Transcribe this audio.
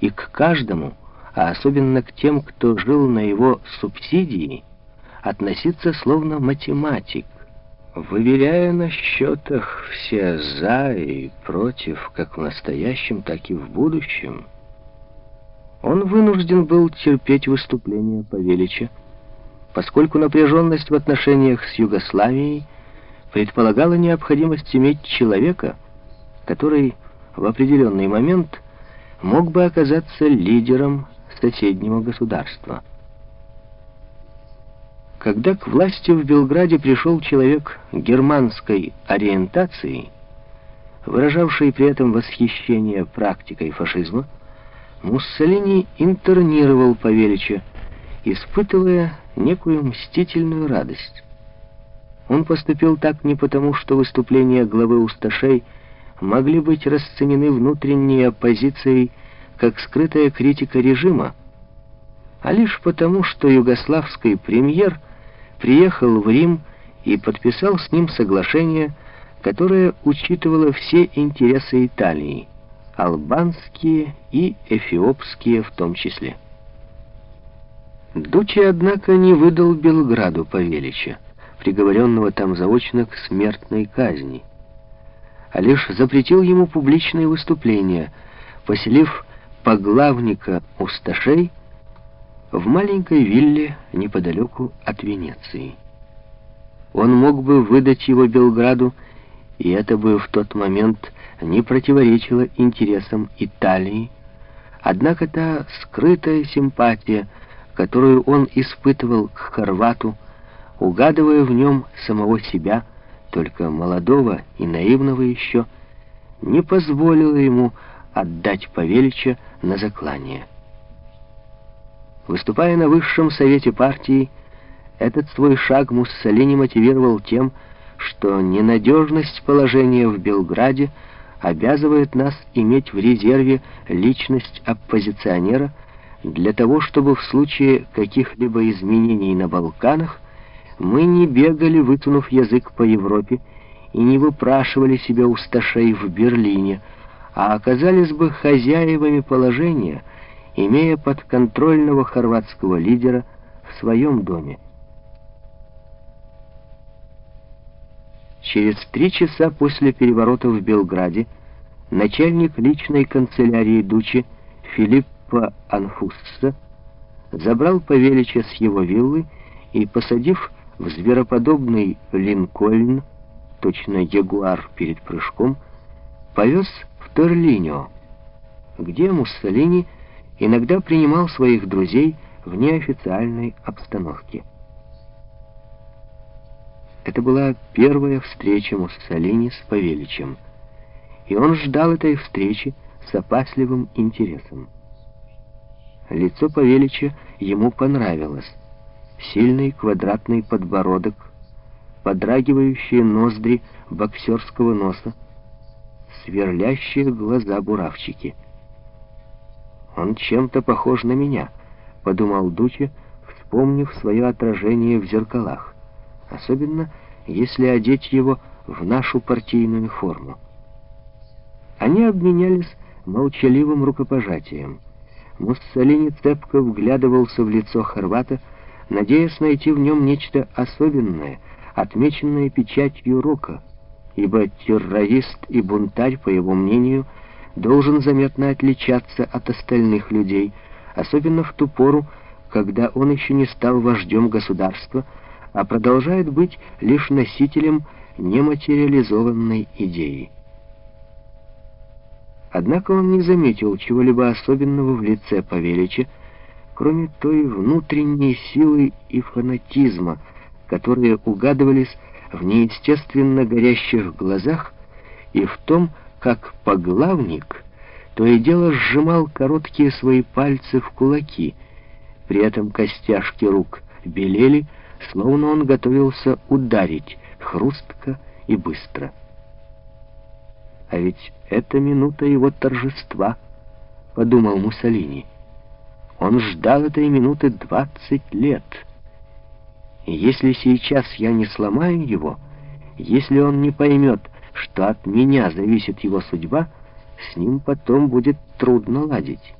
и к каждому, а особенно к тем, кто жил на его субсидии, относиться словно математик, выверяя на счетах все «за» и «против», как в настоящем, так и в будущем, он вынужден был терпеть выступления Павелича, поскольку напряженность в отношениях с Югославией предполагала необходимость иметь человека, который в определенный момент мог бы оказаться лидером соседнего государства. Когда к власти в Белграде пришел человек германской ориентации, выражавший при этом восхищение практикой фашизма, Муссолини интернировал Павелича, испытывая некую мстительную радость. Он поступил так не потому, что выступления главы Усташей могли быть расценены внутренней оппозицией как скрытая критика режима, а лишь потому, что югославский премьер приехал в Рим и подписал с ним соглашение, которое учитывало все интересы Италии, албанские и эфиопские в том числе. Дучи, однако, не выдал Белграду Павелича, приговоренного там заочно к смертной казни, а лишь запретил ему публичные выступления, поселив поглавника Усташей в маленькой вилле неподалеку от Венеции. Он мог бы выдать его Белграду, и это бы в тот момент не противоречило интересам Италии, однако та скрытая симпатия, которую он испытывал к Хорвату, угадывая в нем самого себя, только молодого и наивного еще, не позволила ему отдать Павелича на заклание. Выступая на высшем совете партии, этот свой шаг Муссолини мотивировал тем, что ненадежность положения в Белграде обязывает нас иметь в резерве личность оппозиционера для того, чтобы в случае каких-либо изменений на Балканах мы не бегали, вытянув язык по Европе, и не выпрашивали себе усташей в Берлине, а оказались бы хозяевами положения, имея подконтрольного хорватского лидера в своем доме. Через три часа после переворота в Белграде начальник личной канцелярии Дучи Филиппо Анфусса забрал Павелича с его виллы и, посадив в звероподобный Линкольн, точно ягуар перед прыжком, повез Терлиньо, где Муссолини иногда принимал своих друзей в неофициальной обстановке. Это была первая встреча Муссолини с Павеличем, и он ждал этой встречи с опасливым интересом. Лицо Павелича ему понравилось. Сильный квадратный подбородок, подрагивающие ноздри боксерского носа, сверлящие глаза буравчики. «Он чем-то похож на меня», — подумал Дуче, вспомнив свое отражение в зеркалах, особенно если одеть его в нашу партийную форму. Они обменялись молчаливым рукопожатием. Муссолини цепко вглядывался в лицо Хорвата, надеясь найти в нем нечто особенное, отмеченное печатью рока — ибо террорист и бунтарь, по его мнению, должен заметно отличаться от остальных людей, особенно в ту пору, когда он еще не стал вождем государства, а продолжает быть лишь носителем нематериализованной идеи. Однако он не заметил чего-либо особенного в лице Павелича, кроме той внутренней силы и фанатизма, которые угадывались в неестественно горящих глазах и в том, как поглавник то и дело сжимал короткие свои пальцы в кулаки. При этом костяшки рук белели, словно он готовился ударить хрустко и быстро. А ведь это минута его торжества, подумал Муссолини. Он ждал этой минуты двадцать лет. И если сейчас я не сломаю его, если он не поймет, что от меня зависит его судьба, с ним потом будет трудно ладить.